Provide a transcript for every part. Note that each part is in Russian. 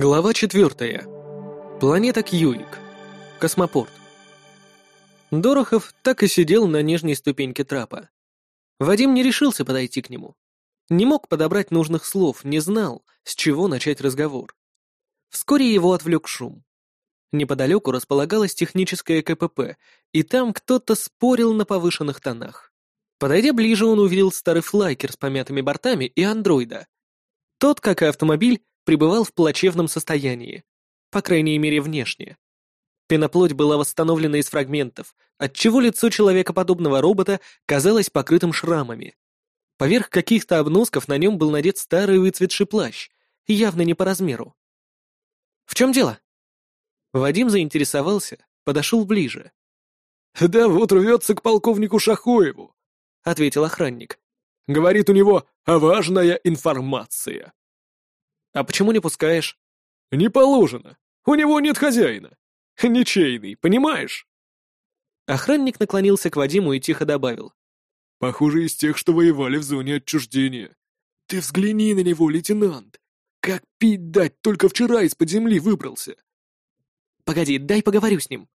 Глава четвертая. Планета Кьюик. Космопорт. Дорохов так и сидел на нижней ступеньке трапа. Вадим не решился подойти к нему. Не мог подобрать нужных слов, не знал, с чего начать разговор. Вскоре его отвлек шум. Неподалеку располагалось техническое КПП, и там кто-то спорил на повышенных тонах. Подойдя ближе, он увидел старый флайкер с помятыми бортами и андроида. Тот, как и автомобиль, пребывал в плачевном состоянии, по крайней мере внешне. Пеноплоть была восстановлена из фрагментов, отчего лицо человекоподобного робота казалось покрытым шрамами. Поверх каких-то обносков на нем был надет старый выцветший плащ, явно не по размеру. «В чем дело?» Вадим заинтересовался, подошел ближе. «Да вот рвется к полковнику Шахоеву», — ответил охранник. «Говорит, у него важная информация». «А почему не пускаешь?» «Не положено. У него нет хозяина. Ничейный, понимаешь?» Охранник наклонился к Вадиму и тихо добавил. «Похоже, из тех, что воевали в зоне отчуждения. Ты взгляни на него, лейтенант. Как пить дать, только вчера из-под земли выбрался. Погоди, дай поговорю с ним.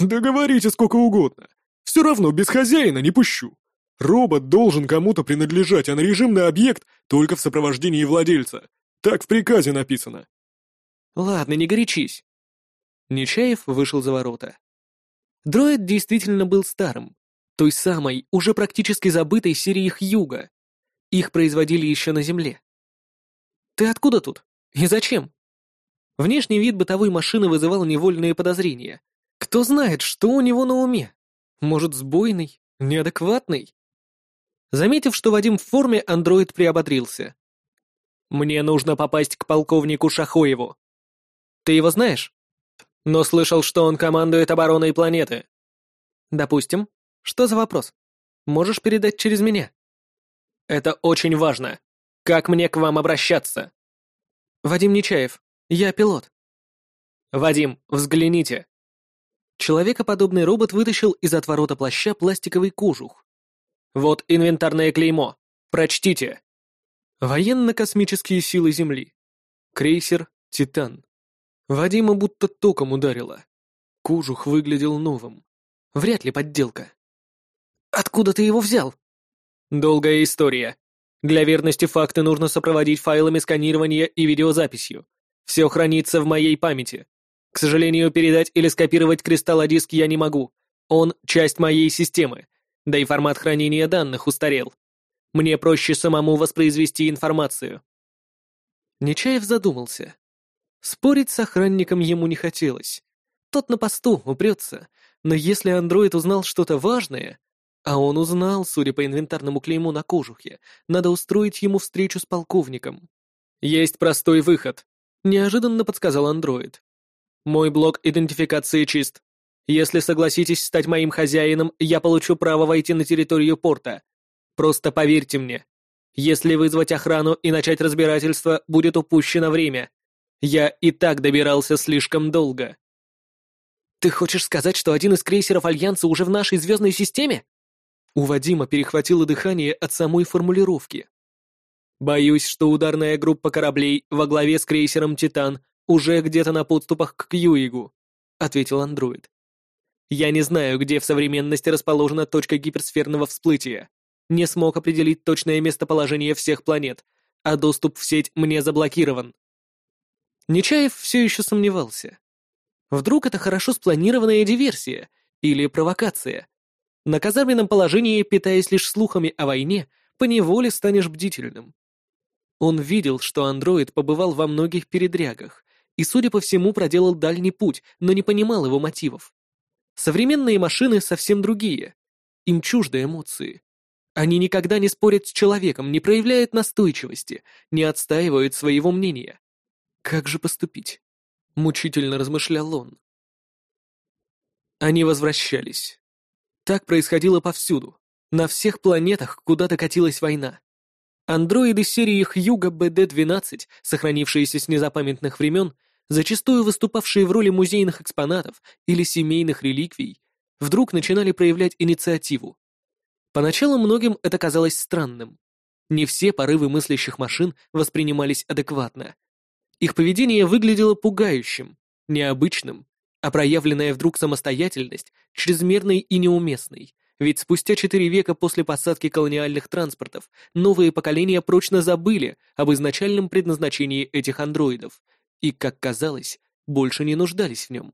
Да говорите сколько угодно. Все равно без хозяина не пущу. Робот должен кому-то принадлежать, а на режимный объект только в сопровождении владельца. Так в приказе написано. Ладно, не горячись. Нечаев вышел за ворота. Дроид действительно был старым, той самой, уже практически забытой серии Хьюга. Их производили еще на Земле. Ты откуда тут? И зачем? Внешний вид бытовой машины вызывал невольные подозрения. Кто знает, что у него на уме? Может, сбойный? Неадекватный? Заметив, что Вадим в форме, андроид приободрился. «Мне нужно попасть к полковнику Шахоеву. Ты его знаешь? Но слышал, что он командует обороной планеты. Допустим. Что за вопрос? Можешь передать через меня? Это очень важно. Как мне к вам обращаться? Вадим Нечаев, «Я пилот». «Вадим, взгляните». Человекоподобный робот вытащил из отворота плаща пластиковый кожух. «Вот инвентарное клеймо. Прочтите». Военно-космические силы Земли. Крейсер «Титан». Вадима будто током ударило. Кожух выглядел новым. Вряд ли подделка. «Откуда ты его взял?» «Долгая история. Для верности факты нужно сопроводить файлами сканирования и видеозаписью. Все хранится в моей памяти. К сожалению, передать или скопировать кристаллодиск я не могу. Он — часть моей системы. Да и формат хранения данных устарел. Мне проще самому воспроизвести информацию. Нечаев задумался. Спорить с охранником ему не хотелось. Тот на посту упрется, но если андроид узнал что-то важное, а он узнал, судя по инвентарному клейму на кожухе, надо устроить ему встречу с полковником. Есть простой выход неожиданно подсказал андроид. Мой блок идентификации чист. Если согласитесь стать моим хозяином, я получу право войти на территорию порта. Просто поверьте мне. Если вызвать охрану и начать разбирательство, будет упущено время. Я и так добирался слишком долго. Ты хочешь сказать, что один из крейсеров Альянса уже в нашей звездной системе? У Вадима перехватило дыхание от самой формулировки. Боюсь, что ударная группа кораблей во главе с крейсером «Титан» уже где-то на подступах к Кьюигу», — ответил андроид. «Я не знаю, где в современности расположена точка гиперсферного всплытия. Не смог определить точное местоположение всех планет, а доступ в сеть мне заблокирован». Нечаев все еще сомневался. Вдруг это хорошо спланированная диверсия или провокация? На казарменном положении, питаясь лишь слухами о войне, поневоле станешь бдительным. Он видел, что андроид побывал во многих передрягах и, судя по всему, проделал дальний путь, но не понимал его мотивов. Современные машины совсем другие. Им чужды эмоции. Они никогда не спорят с человеком, не проявляют настойчивости, не отстаивают своего мнения. Как же поступить? Мучительно размышлял он. Они возвращались. Так происходило повсюду, на всех планетах, куда докатилась война. Андроиды серии Хьюга БД-12, сохранившиеся с незапамятных времен, зачастую выступавшие в роли музейных экспонатов или семейных реликвий, вдруг начинали проявлять инициативу. Поначалу многим это казалось странным. Не все порывы мыслящих машин воспринимались адекватно. Их поведение выглядело пугающим, необычным, а проявленная вдруг самостоятельность чрезмерной и неуместной, ведь спустя четыре века после посадки колониальных транспортов новые поколения прочно забыли об изначальном предназначении этих андроидов и, как казалось, больше не нуждались в нем.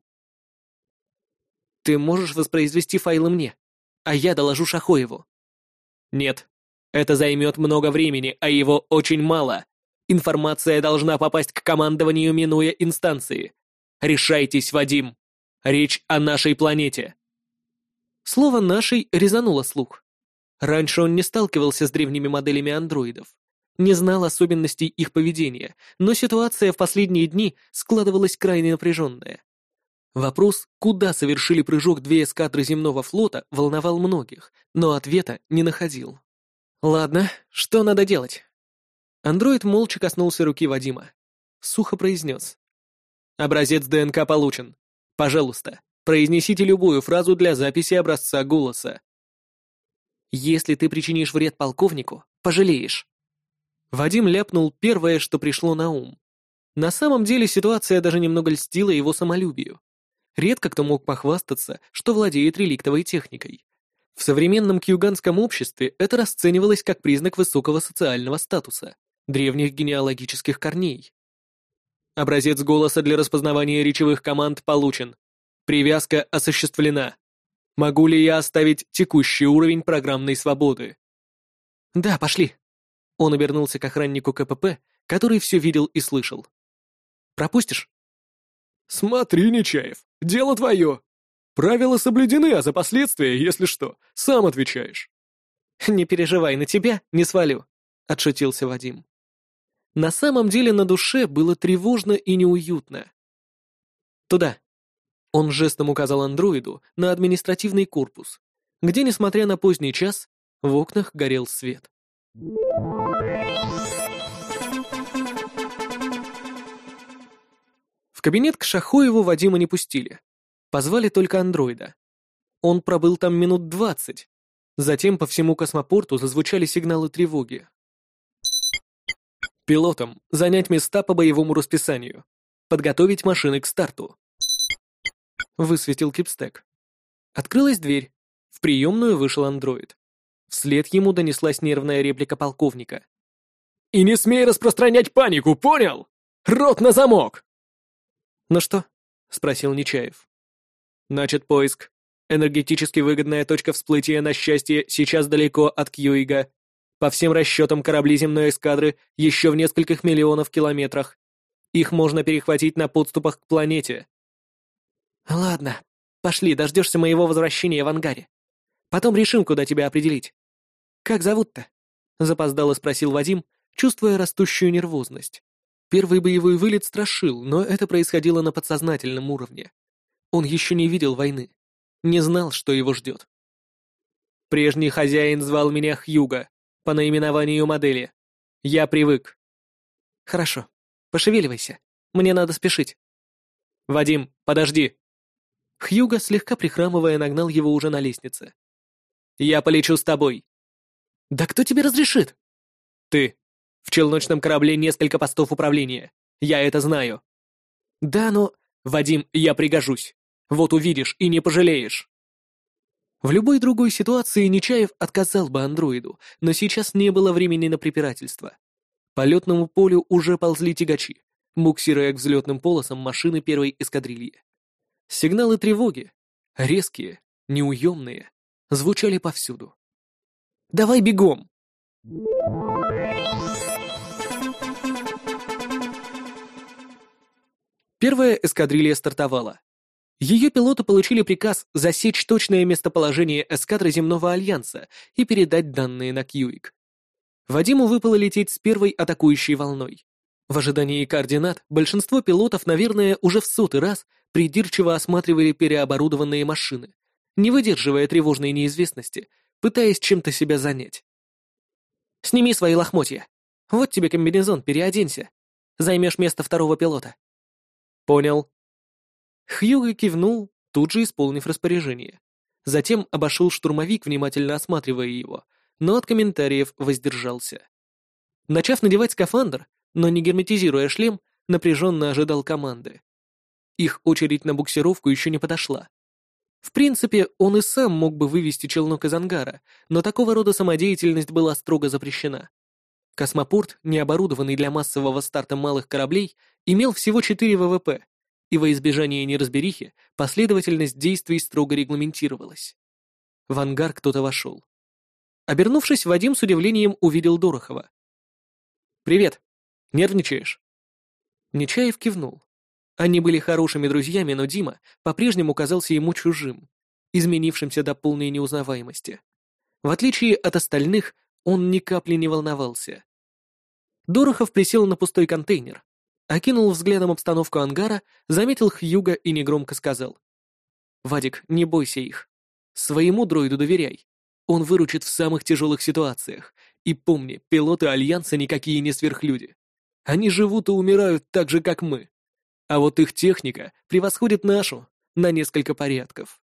«Ты можешь воспроизвести файлы мне, а я доложу Шахоеву». «Нет, это займет много времени, а его очень мало. Информация должна попасть к командованию, минуя инстанции. Решайтесь, Вадим. Речь о нашей планете». Слово «нашей» резануло слух. Раньше он не сталкивался с древними моделями андроидов, не знал особенностей их поведения, но ситуация в последние дни складывалась крайне напряженная. Вопрос, куда совершили прыжок две эскадры земного флота, волновал многих, но ответа не находил. «Ладно, что надо делать?» Андроид молча коснулся руки Вадима. Сухо произнес. «Образец ДНК получен. Пожалуйста, произнесите любую фразу для записи образца голоса. Если ты причинишь вред полковнику, пожалеешь». Вадим ляпнул первое, что пришло на ум. На самом деле ситуация даже немного льстила его самолюбию. Редко кто мог похвастаться, что владеет реликтовой техникой. В современном кьюганском обществе это расценивалось как признак высокого социального статуса, древних генеалогических корней. Образец голоса для распознавания речевых команд получен. Привязка осуществлена. Могу ли я оставить текущий уровень программной свободы? Да, пошли. Он обернулся к охраннику КПП, который все видел и слышал. Пропустишь? Смотри, Нечаев, дело твое. Правила соблюдены, а за последствия, если что, сам отвечаешь. Не переживай, на тебя не свалю, отшутился Вадим. На самом деле на душе было тревожно и неуютно. Туда. Он жестом указал андроиду на административный корпус, где, несмотря на поздний час, в окнах горел свет. Кабинет к Шахоеву Вадима не пустили. Позвали только андроида. Он пробыл там минут двадцать. Затем по всему космопорту зазвучали сигналы тревоги. Пилотам занять места по боевому расписанию. Подготовить машины к старту. Высветил кипстек. Открылась дверь. В приемную вышел андроид. Вслед ему донеслась нервная реплика полковника. «И не смей распространять панику, понял? Рот на замок!» «Ну что?» — спросил Нечаев. Начат поиск. Энергетически выгодная точка всплытия на счастье сейчас далеко от Кьюига. По всем расчетам корабли земной эскадры еще в нескольких миллионов километрах. Их можно перехватить на подступах к планете. Ладно, пошли, дождешься моего возвращения в ангаре. Потом решим, куда тебя определить. Как зовут-то? Запоздало спросил Вадим, чувствуя растущую нервозность. Первый боевой вылет страшил, но это происходило на подсознательном уровне. Он еще не видел войны, не знал, что его ждет. Прежний хозяин звал меня Хьюга, по наименованию модели. Я привык. Хорошо, пошевеливайся, мне надо спешить. Вадим, подожди. Хьюга, слегка прихрамывая, нагнал его уже на лестнице. Я полечу с тобой. Да кто тебе разрешит? Ты. В челночном корабле несколько постов управления. Я это знаю. Да, но... Вадим, я пригожусь. Вот увидишь и не пожалеешь. В любой другой ситуации Нечаев отказал бы андроиду, но сейчас не было времени на препирательство. По летному полю уже ползли тягачи, буксируя к взлетным полосам машины первой эскадрильи. Сигналы тревоги, резкие, неуемные, звучали повсюду. «Давай бегом!» Первая эскадрилья стартовала. Ее пилоты получили приказ засечь точное местоположение эскадры Земного Альянса и передать данные на Кьюик. Вадиму выпало лететь с первой атакующей волной. В ожидании координат большинство пилотов, наверное, уже в сотый раз придирчиво осматривали переоборудованные машины, не выдерживая тревожной неизвестности, пытаясь чем-то себя занять. «Сними свои лохмотья. Вот тебе комбинезон, переоденься. Займешь место второго пилота». «Понял», Хьюго кивнул, тут же исполнив распоряжение. Затем обошел штурмовик, внимательно осматривая его, но от комментариев воздержался. Начав надевать скафандр, но не герметизируя шлем, напряженно ожидал команды. Их очередь на буксировку еще не подошла. В принципе, он и сам мог бы вывести челнок из ангара, но такого рода самодеятельность была строго запрещена. Космопорт, не оборудованный для массового старта малых кораблей, имел всего 4 ВВП, и во избежание неразберихи последовательность действий строго регламентировалась. В ангар кто-то вошел. Обернувшись, Вадим с удивлением увидел Дорохова. «Привет. Нервничаешь?» Нечаев кивнул. Они были хорошими друзьями, но Дима по-прежнему казался ему чужим, изменившимся до полной неузнаваемости. В отличие от остальных, он ни капли не волновался. Дорохов присел на пустой контейнер, окинул взглядом обстановку ангара, заметил Хьюга и негромко сказал. «Вадик, не бойся их. Своему дроиду доверяй. Он выручит в самых тяжелых ситуациях. И помни, пилоты Альянса никакие не сверхлюди. Они живут и умирают так же, как мы. А вот их техника превосходит нашу на несколько порядков.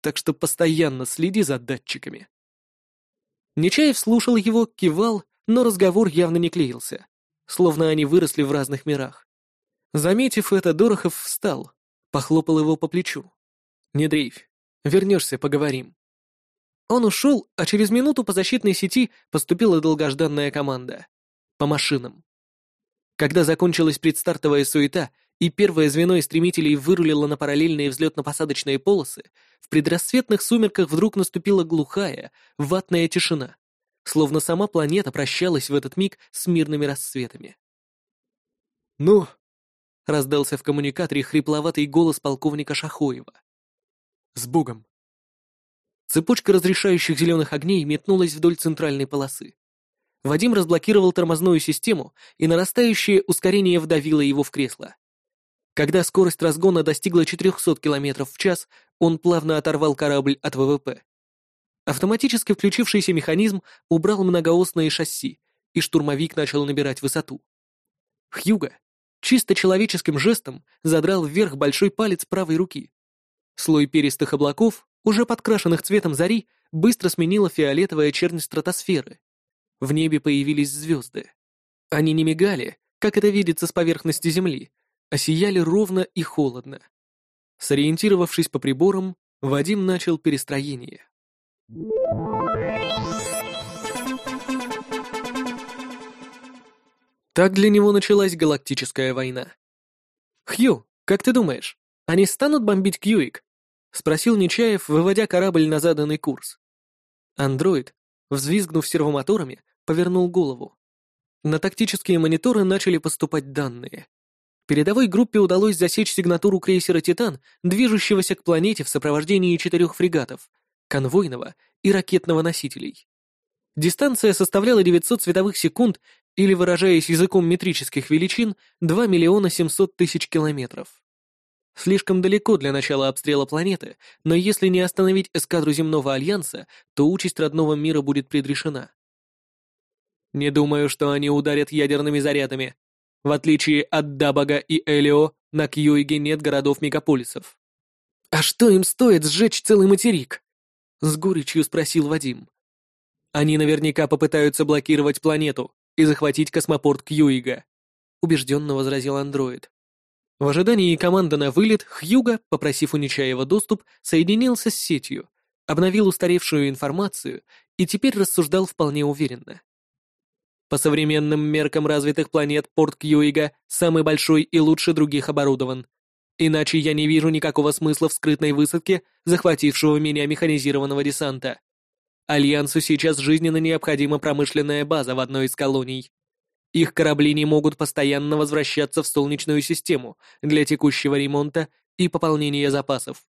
Так что постоянно следи за датчиками. Нечаев слушал его, кивал, но разговор явно не клеился, словно они выросли в разных мирах. Заметив это, Дорохов встал, похлопал его по плечу. «Не дрейфь, вернешься, поговорим». Он ушел, а через минуту по защитной сети поступила долгожданная команда. По машинам. Когда закончилась предстартовая суета, и первое звено истребителей вырулило на параллельные взлетно-посадочные полосы, в предрассветных сумерках вдруг наступила глухая, ватная тишина, словно сама планета прощалась в этот миг с мирными рассветами. «Ну?» — раздался в коммуникаторе хрипловатый голос полковника Шахоева. «С Богом!» Цепочка разрешающих зеленых огней метнулась вдоль центральной полосы. Вадим разблокировал тормозную систему, и нарастающее ускорение вдавило его в кресло. Когда скорость разгона достигла 400 км в час, он плавно оторвал корабль от ВВП. Автоматически включившийся механизм убрал многоосные шасси, и штурмовик начал набирать высоту. Хьюга чисто человеческим жестом задрал вверх большой палец правой руки. Слой перистых облаков, уже подкрашенных цветом зари, быстро сменила фиолетовая чернь стратосферы. В небе появились звезды. Они не мигали, как это видится с поверхности Земли, а сияли ровно и холодно. Сориентировавшись по приборам, Вадим начал перестроение. Так для него началась галактическая война. «Хью, как ты думаешь, они станут бомбить Кьюик?» — спросил Нечаев, выводя корабль на заданный курс. Андроид, взвизгнув сервомоторами, повернул голову. На тактические мониторы начали поступать данные. Передовой группе удалось засечь сигнатуру крейсера «Титан», движущегося к планете в сопровождении четырех фрегатов, конвойного и ракетного носителей. Дистанция составляла 900 световых секунд или, выражаясь языком метрических величин, 2 миллиона 700 тысяч километров. Слишком далеко для начала обстрела планеты, но если не остановить эскадру земного альянса, то участь родного мира будет предрешена. Не думаю, что они ударят ядерными зарядами, в отличие от Дабага и Элио, на Кьюиге нет городов-мегаполисов. «А что им стоит сжечь целый материк?» — с горечью спросил Вадим. «Они наверняка попытаются блокировать планету и захватить космопорт Кьюига», — убежденно возразил андроид. В ожидании команды на вылет Хьюга, попросив у Нечаева доступ, соединился с сетью, обновил устаревшую информацию и теперь рассуждал вполне уверенно. По современным меркам развитых планет порт Кьюига самый большой и лучше других оборудован. Иначе я не вижу никакого смысла в скрытной высадке захватившего меня механизированного десанта. Альянсу сейчас жизненно необходима промышленная база в одной из колоний. Их корабли не могут постоянно возвращаться в Солнечную систему для текущего ремонта и пополнения запасов.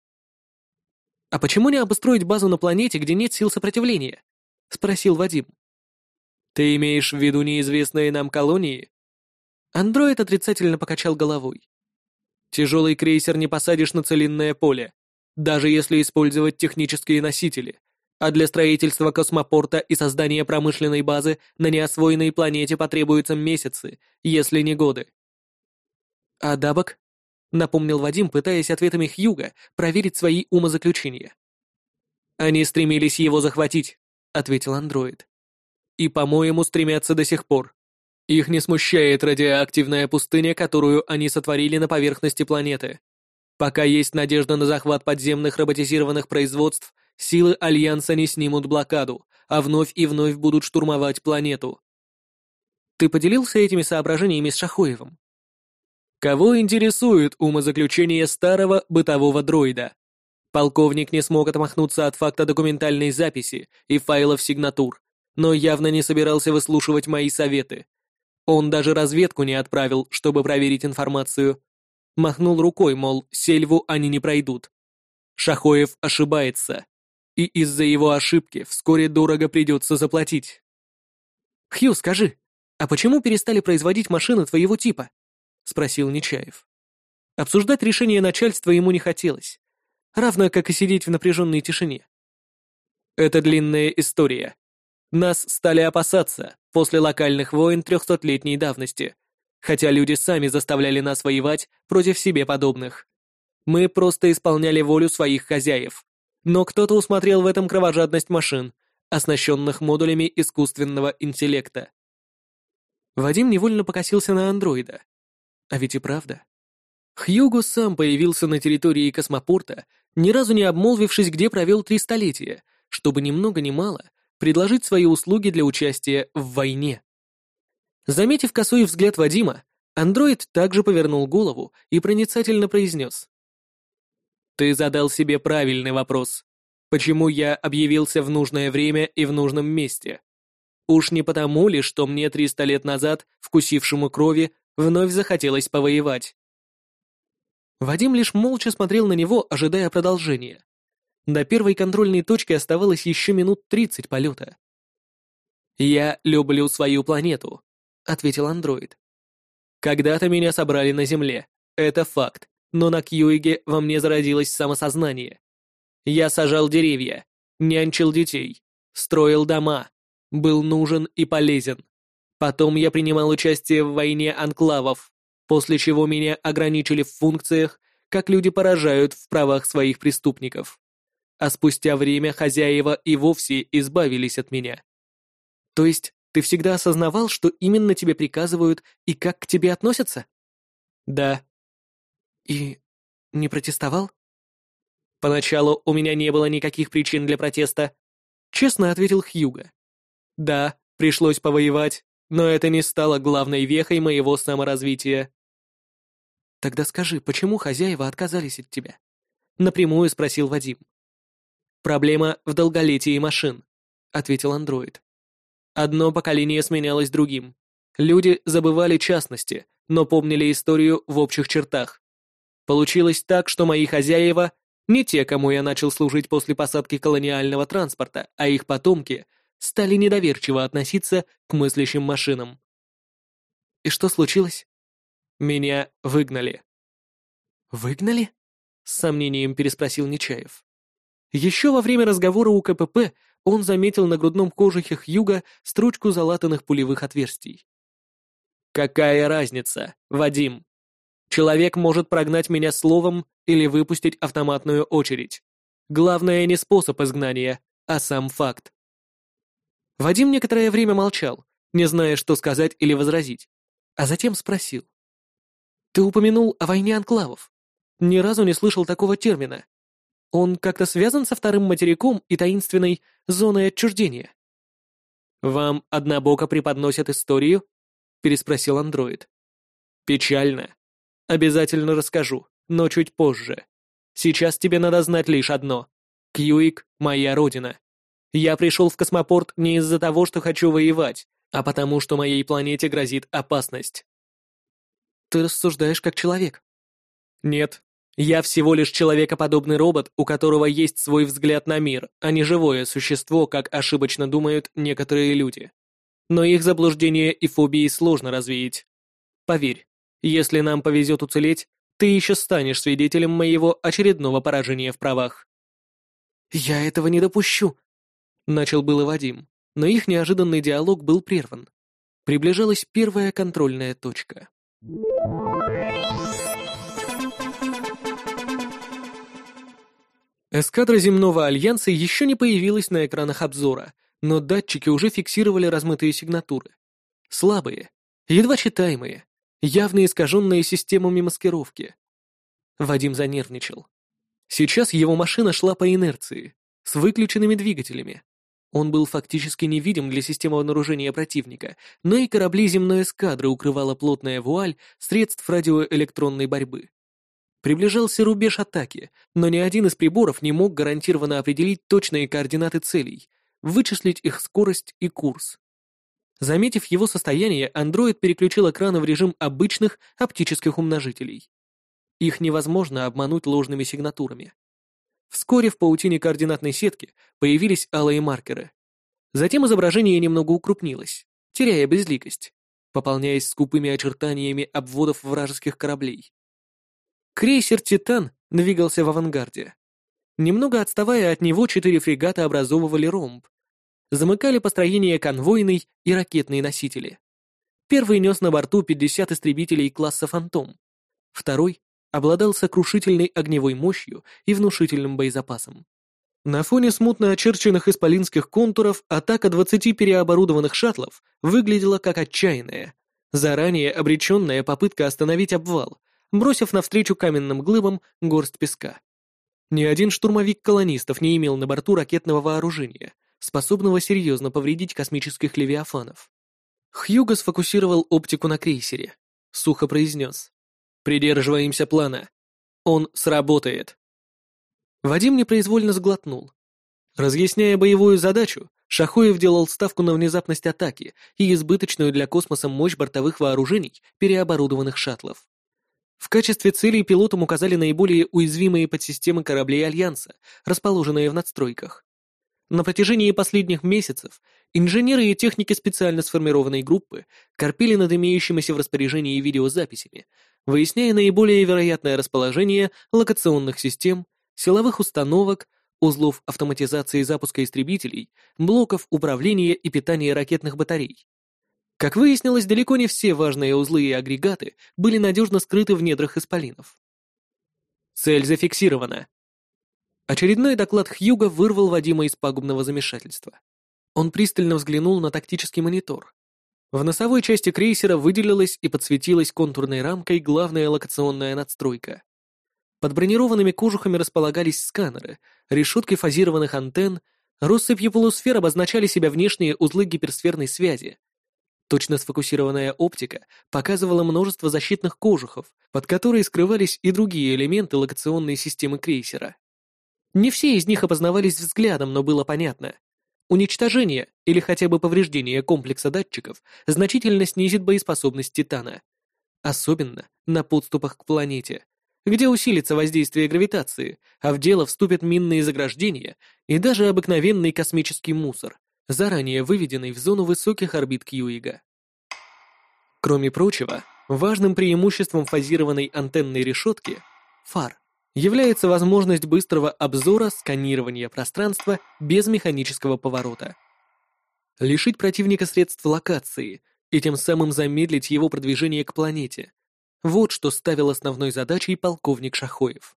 «А почему не обустроить базу на планете, где нет сил сопротивления?» — спросил Вадим. «Ты имеешь в виду неизвестные нам колонии?» Андроид отрицательно покачал головой. «Тяжелый крейсер не посадишь на целинное поле, даже если использовать технические носители, а для строительства космопорта и создания промышленной базы на неосвоенной планете потребуются месяцы, если не годы». «А Дабок?» — напомнил Вадим, пытаясь ответами Хьюга проверить свои умозаключения. «Они стремились его захватить», — ответил андроид. И, по-моему, стремятся до сих пор. Их не смущает радиоактивная пустыня, которую они сотворили на поверхности планеты. Пока есть надежда на захват подземных роботизированных производств, силы Альянса не снимут блокаду, а вновь и вновь будут штурмовать планету. Ты поделился этими соображениями с Шахоевым? Кого интересует умозаключение старого бытового дроида? Полковник не смог отмахнуться от факта документальной записи и файлов сигнатур, но явно не собирался выслушивать мои советы. Он даже разведку не отправил, чтобы проверить информацию. Махнул рукой, мол, сельву они не пройдут. Шахоев ошибается, и из-за его ошибки вскоре дорого придется заплатить. «Хью, скажи, а почему перестали производить машины твоего типа?» — спросил Нечаев. Обсуждать решение начальства ему не хотелось, равно как и сидеть в напряженной тишине. Это длинная история. Нас стали опасаться после локальных войн трехсотлетней давности, хотя люди сами заставляли нас воевать против себе подобных. Мы просто исполняли волю своих хозяев, но кто-то усмотрел в этом кровожадность машин, оснащенных модулями искусственного интеллекта. Вадим невольно покосился на андроида. А ведь и правда. Хьюго сам появился на территории космопорта, ни разу не обмолвившись, где провел три столетия, чтобы ни много ни мало предложить свои услуги для участия в войне. Заметив косой взгляд Вадима, андроид также повернул голову и проницательно произнес. «Ты задал себе правильный вопрос. Почему я объявился в нужное время и в нужном месте? Уж не потому ли, что мне 300 лет назад, вкусившему крови, вновь захотелось повоевать?» Вадим лишь молча смотрел на него, ожидая продолжения. До первой контрольной точки оставалось еще минут 30 полета. «Я люблю свою планету», — ответил андроид. «Когда-то меня собрали на Земле. Это факт. Но на Кьюиге во мне зародилось самосознание. Я сажал деревья, нянчил детей, строил дома, был нужен и полезен. Потом я принимал участие в войне анклавов, после чего меня ограничили в функциях, как люди поражают в правах своих преступников. А спустя время хозяева и вовсе избавились от меня. То есть ты всегда осознавал, что именно тебе приказывают и как к тебе относятся? Да. И не протестовал? Поначалу у меня не было никаких причин для протеста, честно ответил Хьюга. Да, пришлось повоевать, но это не стало главной вехой моего саморазвития. Тогда скажи, почему хозяева отказались от тебя? Напрямую спросил Вадим. Проблема в долголетии машин, ответил андроид. Одно поколение сменялось другим. Люди забывали частности, но помнили историю в общих чертах. Получилось так, что мои хозяева не те, кому я начал служить после посадки колониального транспорта, а их потомки стали недоверчиво относиться к мыслящим машинам. И что случилось? Меня выгнали. Выгнали? С сомнением переспросил Нечаев. Еще во время разговора у КПП он заметил на грудном кожухе Хьюга строчку залатанных пулевых отверстий. «Какая разница, Вадим? Человек может прогнать меня словом или выпустить автоматную очередь. Главное не способ изгнания, а сам факт». Вадим некоторое время молчал, не зная, что сказать или возразить, а затем спросил. «Ты упомянул о войне анклавов. Ни разу не слышал такого термина. Он как-то связан со вторым материком и таинственной зоной отчуждения. «Вам однобоко преподносят историю?» — переспросил андроид. «Печально. Обязательно расскажу, но чуть позже. Сейчас тебе надо знать лишь одно. Кьюик — моя родина. Я пришел в космопорт не из-за того, что хочу воевать, а потому что моей планете грозит опасность». «Ты рассуждаешь как человек». «Нет, я всего лишь человекоподобный робот, у которого есть свой взгляд на мир, а не живое существо, как ошибочно думают некоторые люди. Но их заблуждения и фобии сложно развеять. Поверь, если нам повезет уцелеть, ты еще станешь свидетелем моего очередного поражения в правах. «Я этого не допущу», — начал было Вадим, но их неожиданный диалог был прерван. Приближалась первая контрольная точка. Эскадра земного альянса еще не появилась на экранах обзора, но датчики уже фиксировали размытые сигнатуры. Слабые, Едва читаемые, явно искаженные системами маскировки. Вадим занервничал. Сейчас его машина шла по инерции, с выключенными двигателями. Он был фактически невидим для системы обнаружения противника, но и корабли земной эскадры укрывала плотная вуаль средств радиоэлектронной борьбы. Приближался рубеж атаки, но ни один из приборов не мог гарантированно определить точные координаты целей, вычислить их скорость и курс. Заметив его состояние, андроид переключил экраны в режим обычных оптических умножителей. Их невозможно обмануть ложными сигнатурами. Вскоре в паутине координатной сетки появились алые маркеры. Затем изображение немного укрупнилось, теряя безликость, пополняясь скупыми очертаниями обводов вражеских кораблей. Крейсер «Титан» двигался в авангарде. Немного отставая от него, четыре фрегата образовывали ромб. Замыкали построение конвойный и ракетные носители. Первый нес на борту 50 истребителей класса «Фантом», второй обладал сокрушительной огневой мощью и внушительным боезапасом. На фоне смутно очерченных исполинских контуров атака 20 переоборудованных шаттлов выглядела как отчаянная, заранее обреченная попытка остановить обвал, бросив навстречу каменным глыбам горсть песка. Ни один штурмовик колонистов не имел на борту ракетного вооружения, способного серьезно повредить космических левиафанов. Хьюго сфокусировал оптику на крейсере, сухо произнес. Придерживаемся плана. Он сработает. Вадим непроизвольно сглотнул. Разъясняя боевую задачу, Шахоев делал ставку на внезапность атаки и избыточную для космоса мощь бортовых вооружений переоборудованных шаттлов. В качестве целей пилотам указали наиболее уязвимые подсистемы кораблей Альянса, расположенные в надстройках. На протяжении последних месяцев инженеры и техники специально сформированной группы корпели над имеющимися в распоряжении видеозаписями, выясняя наиболее вероятное расположение локационных систем, силовых установок, узлов автоматизации запуска истребителей, блоков управления и питания ракетных батарей. Как выяснилось, далеко не все важные узлы и агрегаты были надежно скрыты в недрах исполинов. Цель зафиксирована. Очередной доклад Хьюга вырвал Вадима из пагубного замешательства. Он пристально взглянул на тактический монитор. В носовой части крейсера выделилась и подсветилась контурной рамкой главная локационная надстройка. Под бронированными кожухами располагались сканеры, решетки фазированных антенн, россыпью полусфер обозначали себя внешние узлы гиперсферной связи. Точно сфокусированная оптика показывала множество защитных кожухов, под которые скрывались и другие элементы локационной системы крейсера. Не все из них опознавались взглядом, но было понятно. Уничтожение или хотя бы повреждение комплекса датчиков значительно снизит боеспособность Титана. Особенно на подступах к планете, где усилится воздействие гравитации, а в дело вступят минные заграждения и даже обыкновенный космический мусор, заранее выведенный в зону высоких орбит Кьюига. Кроме прочего, важным преимуществом фазированной антенной решетки — фар является возможность быстрого обзора сканирования пространства без механического поворота. Лишить противника средств локации и тем самым замедлить его продвижение к планете. Вот что ставил основной задачей полковник Шахоев.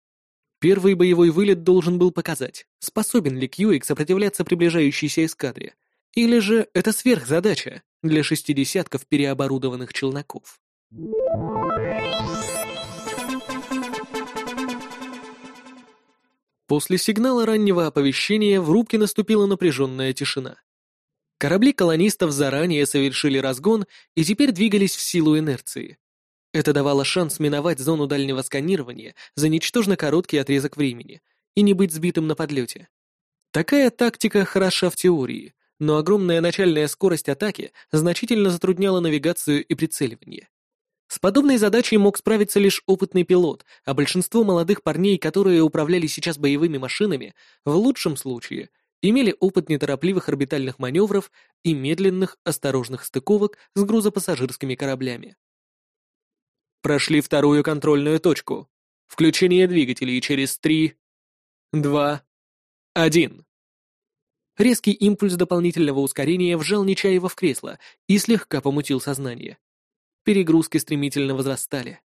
Первый боевой вылет должен был показать, способен ли Кьюик сопротивляться приближающейся эскадре, или же это сверхзадача для шестидесятков переоборудованных челноков. После сигнала раннего оповещения в рубке наступила напряженная тишина. Корабли колонистов заранее совершили разгон и теперь двигались в силу инерции. Это давало шанс миновать зону дальнего сканирования за ничтожно короткий отрезок времени и не быть сбитым на подлете. Такая тактика хороша в теории, но огромная начальная скорость атаки значительно затрудняла навигацию и прицеливание. С подобной задачей мог справиться лишь опытный пилот, а большинство молодых парней, которые управляли сейчас боевыми машинами, в лучшем случае имели опыт неторопливых орбитальных маневров и медленных, осторожных стыковок с грузопассажирскими кораблями. Прошли вторую контрольную точку. Включение двигателей через три, два, один. Резкий импульс дополнительного ускорения вжал Нечаева в кресло и слегка помутил сознание. Перегрузки стремительно возрастали.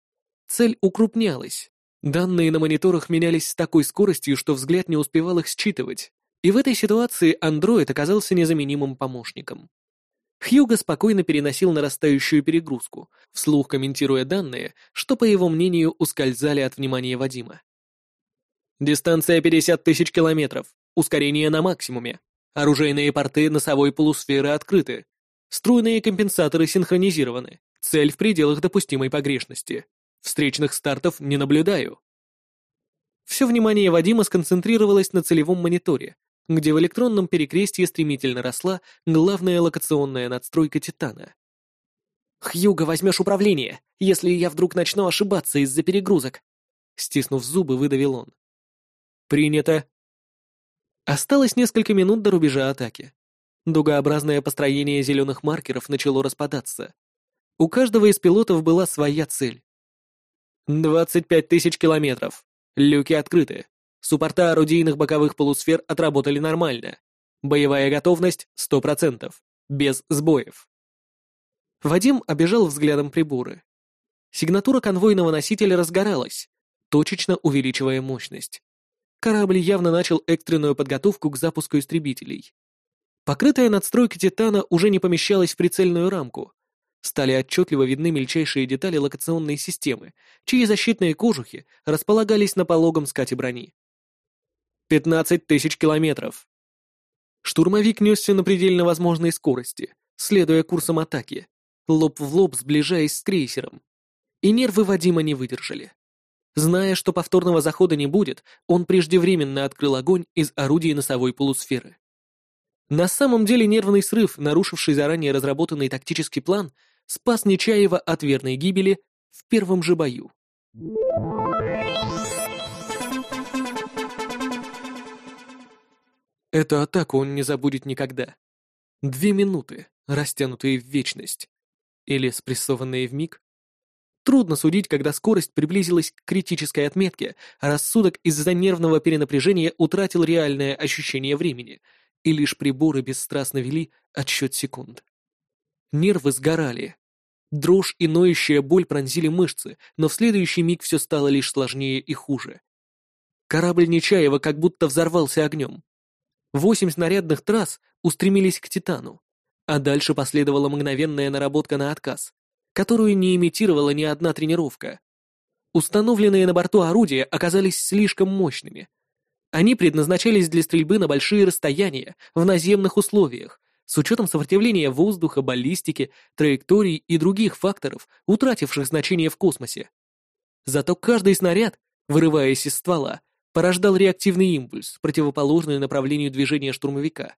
Цель укрупнялась. Данные на мониторах менялись с такой скоростью, что взгляд не успевал их считывать. И в этой ситуации андроид оказался незаменимым помощником. Хьюго спокойно переносил нарастающую перегрузку, вслух комментируя данные, что, по его мнению, ускользали от внимания Вадима. Дистанция 50 тысяч километров, ускорение на максимуме, оружейные порты носовой полусферы открыты, струйные компенсаторы синхронизированы, цель в пределах допустимой погрешности. Встречных стартов не наблюдаю. Все внимание Вадима сконцентрировалось на целевом мониторе, где в электронном перекрестье стремительно росла главная локационная надстройка Титана. «Хьюго, возьмешь управление, если я вдруг начну ошибаться из-за перегрузок!» Стиснув зубы, выдавил он. «Принято!» Осталось несколько минут до рубежа атаки. Дугообразное построение зеленых маркеров начало распадаться. У каждого из пилотов была своя цель. «Двадцать пять тысяч километров. Люки открыты. Суппорта орудийных боковых полусфер отработали нормально. Боевая готовность — сто процентов. Без сбоев. Вадим обежал взглядом приборы. Сигнатура конвойного носителя разгоралась, точечно увеличивая мощность. Корабль явно начал экстренную подготовку к запуску истребителей. Покрытая надстройка «Титана» уже не помещалась в прицельную рамку, стали отчетливо видны мельчайшие детали локационной системы, чьи защитные кожухи располагались на пологом скате брони. «Пятнадцать тысяч километров!» Штурмовик несся на предельно возможной скорости, следуя курсом атаки, лоб в лоб сближаясь с крейсером. И нервы Вадима не выдержали. Зная, что повторного захода не будет, он преждевременно открыл огонь из орудий носовой полусферы. На самом деле нервный срыв, нарушивший заранее разработанный тактический план, спас Нечаева от верной гибели в первом же бою. Эту атаку он не забудет никогда. Две минуты, растянутые в вечность. Или спрессованные в миг. Трудно судить, когда скорость приблизилась к критической отметке, а рассудок из-за нервного перенапряжения утратил реальное ощущение времени, и лишь приборы бесстрастно вели отсчет секунд. Нервы сгорали, Дрожь и ноющая боль пронзили мышцы, но в следующий миг все стало лишь сложнее и хуже. Корабль Нечаева как будто взорвался огнем. Восемь снарядных трасс устремились к Титану, а дальше последовала мгновенная наработка на отказ, которую не имитировала ни одна тренировка. Установленные на борту орудия оказались слишком мощными. Они предназначались для стрельбы на большие расстояния, в наземных условиях, с учетом сопротивления воздуха, баллистики, траекторий и других факторов, утративших значение в космосе. Зато каждый снаряд, вырываясь из ствола, порождал реактивный импульс, противоположный направлению движения штурмовика.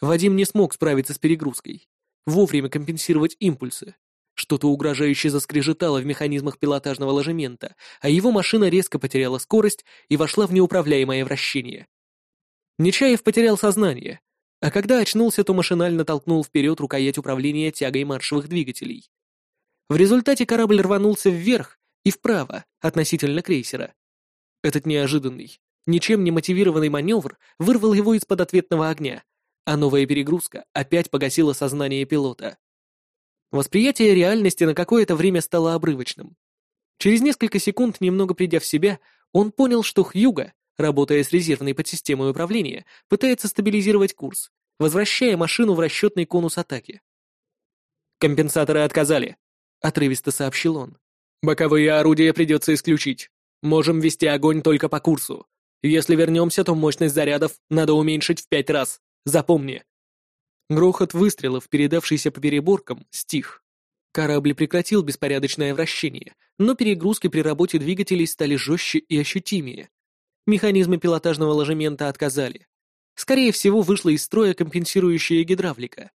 Вадим не смог справиться с перегрузкой, вовремя компенсировать импульсы. Что-то угрожающе заскрежетало в механизмах пилотажного ложемента, а его машина резко потеряла скорость и вошла в неуправляемое вращение. Нечаев потерял сознание, а когда очнулся, то машинально толкнул вперед рукоять управления тягой маршевых двигателей. В результате корабль рванулся вверх и вправо относительно крейсера. Этот неожиданный, ничем не мотивированный маневр вырвал его из-под ответного огня, а новая перегрузка опять погасила сознание пилота. Восприятие реальности на какое-то время стало обрывочным. Через несколько секунд, немного придя в себя, он понял, что Хьюга работая с резервной подсистемой управления, пытается стабилизировать курс, возвращая машину в расчетный конус атаки. «Компенсаторы отказали», — отрывисто сообщил он. «Боковые орудия придется исключить. Можем вести огонь только по курсу. Если вернемся, то мощность зарядов надо уменьшить в пять раз. Запомни». Грохот выстрелов, передавшийся по переборкам, стих. Корабль прекратил беспорядочное вращение, но перегрузки при работе двигателей стали жестче и ощутимее. Механизмы пилотажного ложемента отказали. Скорее всего, вышла из строя компенсирующая гидравлика.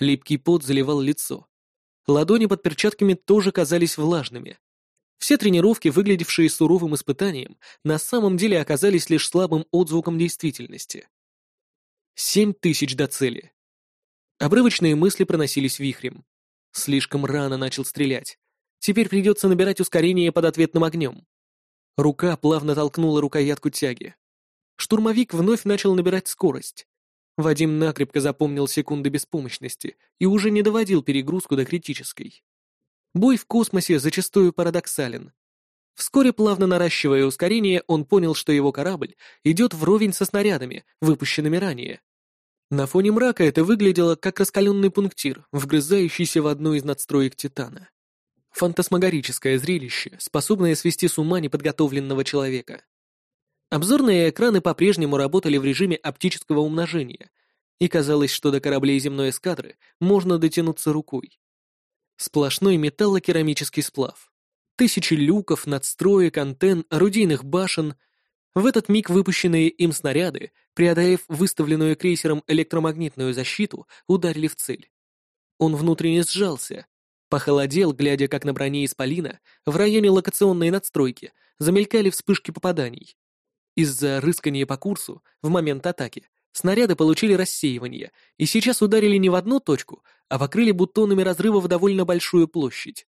Липкий пот заливал лицо. Ладони под перчатками тоже казались влажными. Все тренировки, выглядевшие суровым испытанием, на самом деле оказались лишь слабым отзвуком действительности. Семь тысяч до цели. Обрывочные мысли проносились вихрем. Слишком рано начал стрелять. Теперь придется набирать ускорение под ответным огнем. Рука плавно толкнула рукоятку тяги. Штурмовик вновь начал набирать скорость. Вадим накрепко запомнил секунды беспомощности и уже не доводил перегрузку до критической. Бой в космосе зачастую парадоксален. Вскоре, плавно наращивая ускорение, он понял, что его корабль идет вровень со снарядами, выпущенными ранее. На фоне мрака это выглядело как раскаленный пунктир, вгрызающийся в одну из надстроек Титана. Фантасмагорическое зрелище, способное свести с ума неподготовленного человека. Обзорные экраны по-прежнему работали в режиме оптического умножения, и казалось, что до кораблей земной эскадры можно дотянуться рукой. Сплошной металлокерамический сплав. Тысячи люков, надстроек, антенн, орудийных башен. В этот миг выпущенные им снаряды, преодолев выставленную крейсером электромагнитную защиту, ударили в цель. Он внутренне сжался, похолодел, глядя, как на броне Исполина в районе локационной надстройки замелькали вспышки попаданий. Из-за рыскания по курсу в момент атаки снаряды получили рассеивание и сейчас ударили не в одну точку, а покрыли бутонами разрывов довольно большую площадь.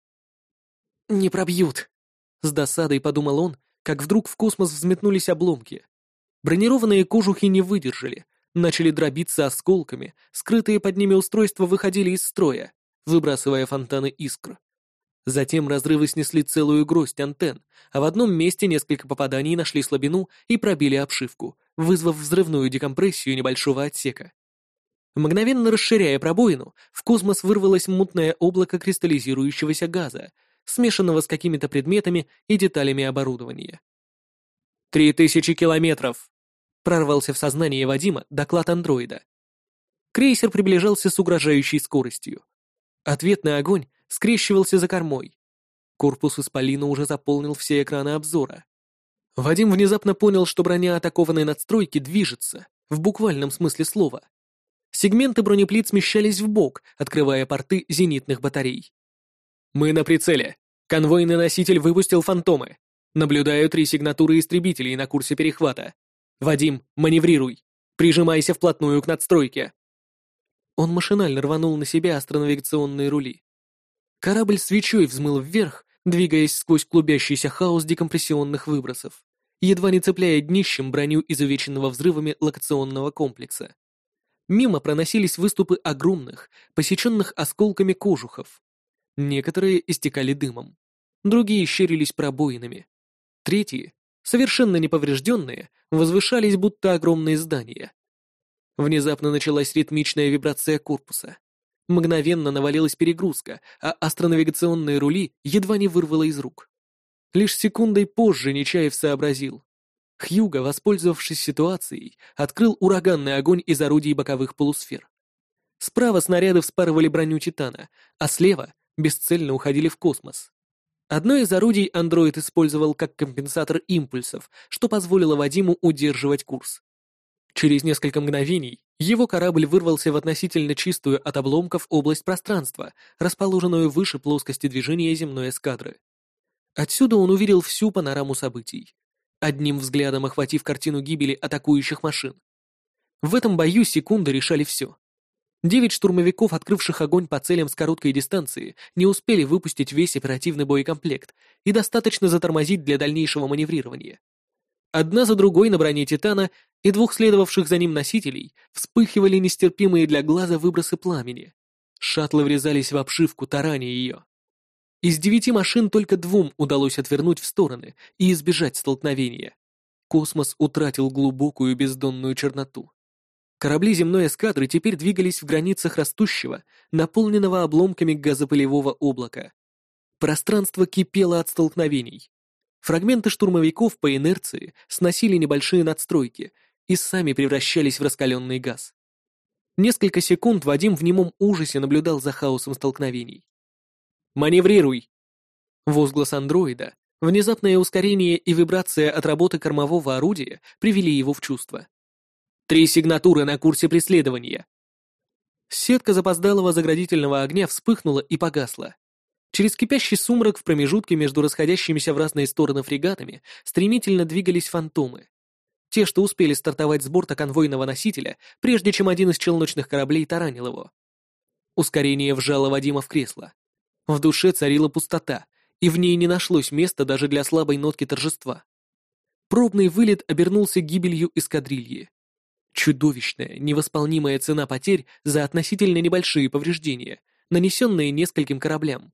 «Не пробьют!» — с досадой подумал он, как вдруг в космос взметнулись обломки. Бронированные кожухи не выдержали, начали дробиться осколками, скрытые под ними устройства выходили из строя, выбрасывая фонтаны искр. Затем разрывы снесли целую гроздь антенн, а в одном месте несколько попаданий нашли слабину и пробили обшивку, вызвав взрывную декомпрессию небольшого отсека. Мгновенно расширяя пробоину, в космос вырвалось мутное облако кристаллизирующегося газа, смешанного с какими-то предметами и деталями оборудования. «Три тысячи километров!» — прорвался в сознание Вадима доклад андроида. Крейсер приближался с угрожающей скоростью. Ответный огонь скрещивался за кормой. Корпус Исполина уже заполнил все экраны обзора. Вадим внезапно понял, что броня атакованной надстройки движется, в буквальном смысле слова. Сегменты бронеплит смещались в бок, открывая порты зенитных батарей. «Мы на прицеле. Конвойный носитель выпустил фантомы. Наблюдаю три сигнатуры истребителей на курсе перехвата. Вадим, маневрируй. Прижимайся вплотную к надстройке». Он машинально рванул на себя астронавигационные рули. Корабль свечой взмыл вверх, двигаясь сквозь клубящийся хаос декомпрессионных выбросов, едва не цепляя днищем броню изувеченного взрывами локационного комплекса. Мимо проносились выступы огромных, посеченных осколками кожухов. Некоторые истекали дымом, другие щерились пробоинами. Третьи, совершенно неповрежденные, возвышались будто огромные здания. Внезапно началась ритмичная вибрация корпуса. Мгновенно навалилась перегрузка, а астронавигационные рули едва не вырвало из рук. Лишь секундой позже Нечаев сообразил. Хьюго, воспользовавшись ситуацией, открыл ураганный огонь из орудий боковых полусфер. Справа снаряды вспарывали броню Титана, а слева бесцельно уходили в космос. Одно из орудий андроид использовал как компенсатор импульсов, что позволило Вадиму удерживать курс. Через несколько мгновений его корабль вырвался в относительно чистую от обломков область пространства, расположенную выше плоскости движения земной эскадры. Отсюда он увидел всю панораму событий, одним взглядом охватив картину гибели атакующих машин. В этом бою секунды решали все. Девять штурмовиков, открывших огонь по целям с короткой дистанции, не успели выпустить весь оперативный боекомплект и достаточно затормозить для дальнейшего маневрирования. Одна за другой на броне Титана и двух следовавших за ним носителей вспыхивали нестерпимые для глаза выбросы пламени. Шаттлы врезались в обшивку, тараня ее. Из девяти машин только двум удалось отвернуть в стороны и избежать столкновения. Космос утратил глубокую бездонную черноту. Корабли земной эскадры теперь двигались в границах растущего, наполненного обломками газопылевого облака. Пространство кипело от столкновений. Фрагменты штурмовиков по инерции сносили небольшие надстройки и сами превращались в раскаленный газ. Несколько секунд Вадим в немом ужасе наблюдал за хаосом столкновений. «Маневрируй!» Возглас андроида, внезапное ускорение и вибрация от работы кормового орудия привели его в чувство. «Три сигнатуры на курсе преследования!» Сетка запоздалого заградительного огня вспыхнула и погасла. Через кипящий сумрак в промежутке между расходящимися в разные стороны фрегатами стремительно двигались фантомы. Те, что успели стартовать с борта конвойного носителя, прежде чем один из челночных кораблей таранил его. Ускорение вжало Вадима в кресло. В душе царила пустота, и в ней не нашлось места даже для слабой нотки торжества. Пробный вылет обернулся гибелью эскадрильи. Чудовищная, невосполнимая цена потерь за относительно небольшие повреждения, нанесенные нескольким кораблям.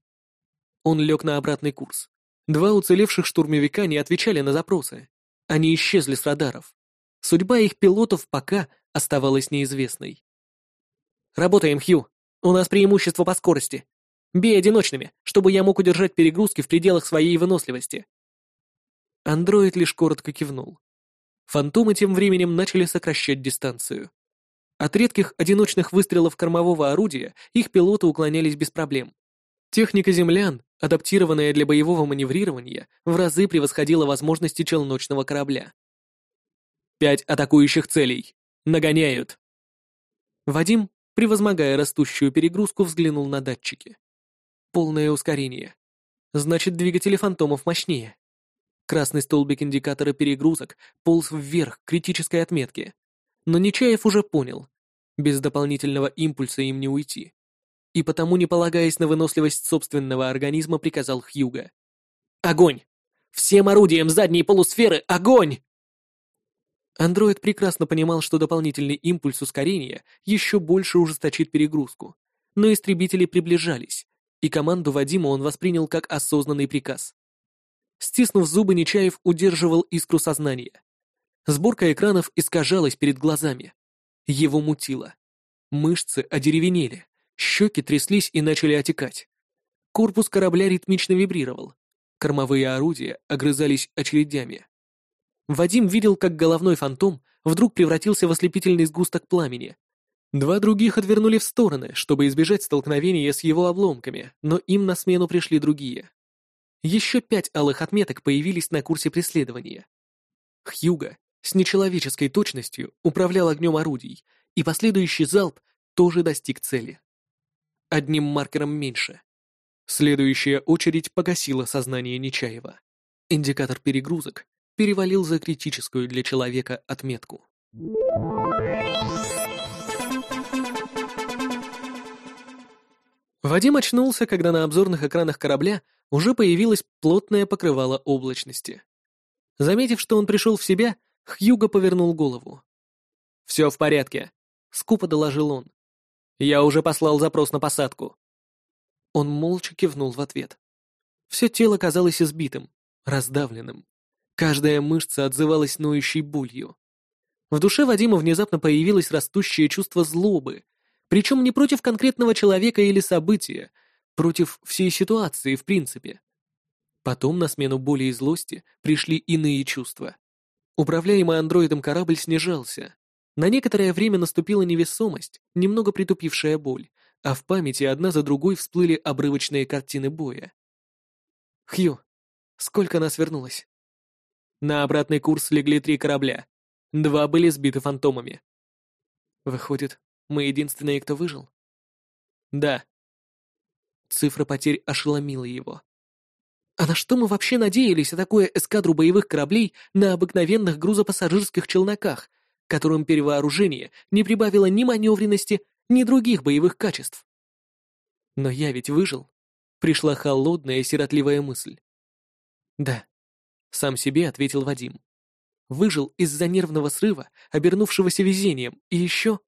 Он лег на обратный курс. Два уцелевших штурмовика не отвечали на запросы. Они исчезли с радаров. Судьба их пилотов пока оставалась неизвестной. Работаем, Хью. У нас преимущество по скорости. Бей одиночными, чтобы я мог удержать перегрузки в пределах своей выносливости. Андроид лишь коротко кивнул. Фантомы тем временем начали сокращать дистанцию. От редких одиночных выстрелов кормового орудия их пилоты уклонялись без проблем. Техника землян, адаптированная для боевого маневрирования, в разы превосходила возможности челночного корабля. «Пять атакующих целей. Нагоняют!» Вадим превозмогая растущую перегрузку, взглянул на датчики. Полное ускорение. Значит, двигатели фантомов мощнее. Красный столбик индикатора перегрузок полз вверх к критической отметке. Но Нечаев уже понял, без дополнительного импульса им не уйти. И потому, не полагаясь на выносливость собственного организма, приказал Хьюга. «Огонь! Всем орудиям задней полусферы огонь!» Андроид прекрасно понимал, что дополнительный импульс ускорения еще больше ужесточит перегрузку, но истребители приближались, и команду Вадима он воспринял как осознанный приказ. Стиснув зубы, Нечаев удерживал искру сознания. Сборка экранов искажалась перед глазами. Его мутило. Мышцы одеревенели, щеки тряслись и начали отекать. Корпус корабля ритмично вибрировал. Кормовые орудия огрызались очередями. Вадим видел, как головной фантом вдруг превратился в ослепительный сгусток пламени. Два других отвернули в стороны, чтобы избежать столкновения с его обломками, но им на смену пришли другие. Еще пять алых отметок появились на курсе преследования. Хьюга с нечеловеческой точностью управлял огнем орудий, и последующий залп тоже достиг цели. Одним маркером меньше. Следующая очередь погасила сознание Нечаева. Индикатор перегрузок перевалил за критическую для человека отметку. Вадим очнулся, когда на обзорных экранах корабля уже появилось плотное покрывало облачности. Заметив, что он пришел в себя, Хьюго повернул голову. «Все в порядке», — скупо доложил он. «Я уже послал запрос на посадку». Он молча кивнул в ответ. Все тело казалось избитым, раздавленным. Каждая мышца отзывалась ноющей болью. В душе Вадима внезапно появилось растущее чувство злобы, причем не против конкретного человека или события, против всей ситуации в принципе. Потом на смену боли и злости пришли иные чувства. Управляемый андроидом корабль снижался. На некоторое время наступила невесомость, немного притупившая боль, а в памяти одна за другой всплыли обрывочные картины боя. «Хью, сколько нас вернулось?» На обратный курс легли три корабля. Два были сбиты фантомами. Выходит, мы единственные, кто выжил? Да. Цифра потерь ошеломила его. А на что мы вообще надеялись, атакуя эскадру боевых кораблей на обыкновенных грузопассажирских челноках, которым перевооружение не прибавило ни маневренности, ни других боевых качеств? Но я ведь выжил. Пришла холодная, сиротливая мысль. Да, сам себе ответил Вадим. Выжил из-за нервного срыва, обернувшегося везением, и еще...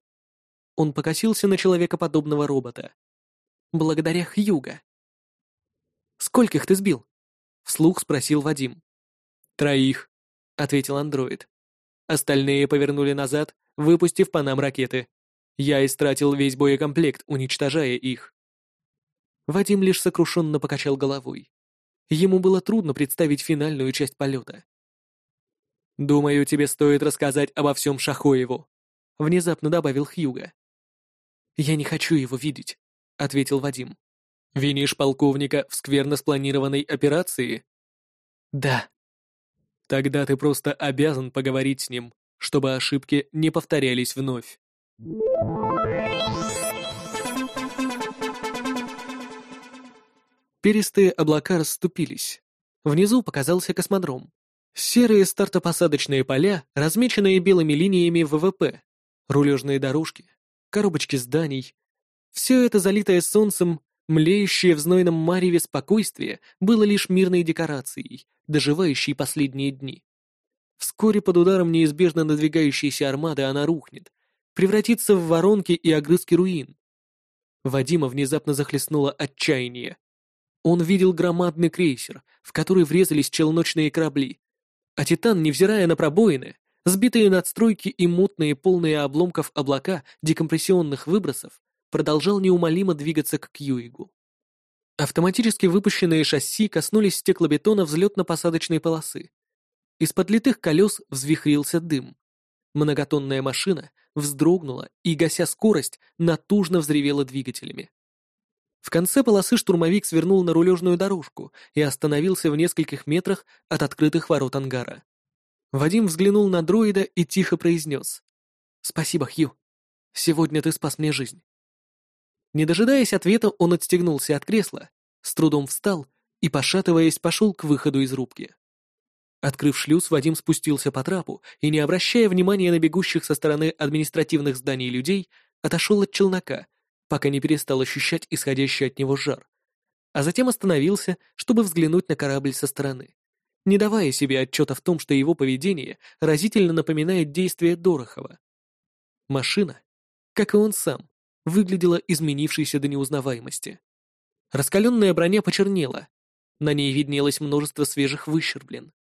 Он покосился на человекоподобного робота. Благодаря Хьюга. «Скольких ты сбил?» — вслух спросил Вадим. «Троих», — ответил андроид. Остальные повернули назад, выпустив по нам ракеты. Я истратил весь боекомплект, уничтожая их. Вадим лишь сокрушенно покачал головой. Ему было трудно представить финальную часть полета. «Думаю, тебе стоит рассказать обо всем Шахоеву», — внезапно добавил Хьюга. «Я не хочу его видеть», — ответил Вадим. «Винишь полковника в скверно спланированной операции?» «Да». «Тогда ты просто обязан поговорить с ним, чтобы ошибки не повторялись вновь». Перистые облака расступились. Внизу показался космодром. Серые стартопосадочные поля, размеченные белыми линиями ВВП, рулежные дорожки, коробочки зданий. Все это залитое солнцем, млеющее в знойном мареве спокойствие, было лишь мирной декорацией, доживающей последние дни. Вскоре под ударом неизбежно надвигающейся армады она рухнет, превратится в воронки и огрызки руин. Вадима внезапно захлестнуло отчаяние. Он видел громадный крейсер, в который врезались челночные корабли. А Титан, невзирая на пробоины, сбитые надстройки и мутные полные обломков облака декомпрессионных выбросов, продолжал неумолимо двигаться к Кьюигу. Автоматически выпущенные шасси коснулись стеклобетона взлетно-посадочной полосы. Из-под литых колес взвихрился дым. Многотонная машина вздрогнула и, гася скорость, натужно взревела двигателями. В конце полосы штурмовик свернул на рулежную дорожку и остановился в нескольких метрах от открытых ворот ангара. Вадим взглянул на дроида и тихо произнес. «Спасибо, Хью. Сегодня ты спас мне жизнь». Не дожидаясь ответа, он отстегнулся от кресла, с трудом встал и, пошатываясь, пошел к выходу из рубки. Открыв шлюз, Вадим спустился по трапу и, не обращая внимания на бегущих со стороны административных зданий людей, отошел от челнока, пока не перестал ощущать исходящий от него жар, а затем остановился, чтобы взглянуть на корабль со стороны, не давая себе отчета в том, что его поведение разительно напоминает действия Дорохова. Машина, как и он сам, выглядела изменившейся до неузнаваемости. Раскаленная броня почернела, на ней виднелось множество свежих выщерблен.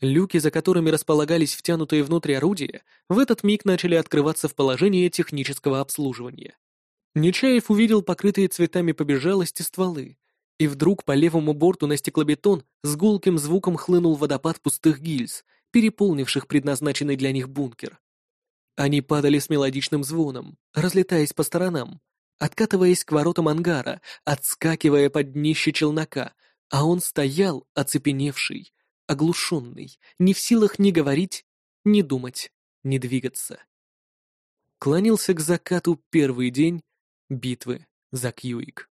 Люки, за которыми располагались втянутые внутрь орудия, в этот миг начали открываться в положении технического обслуживания. Нечаев увидел покрытые цветами побежалости стволы, и вдруг по левому борту на стеклобетон с гулким звуком хлынул водопад пустых гильз, переполнивших предназначенный для них бункер. Они падали с мелодичным звоном, разлетаясь по сторонам, откатываясь к воротам ангара, отскакивая под днище челнока, а он стоял, оцепеневший, оглушенный, не в силах ни говорить, ни думать, ни двигаться. Клонился к закату первый день битвы за Кьюик.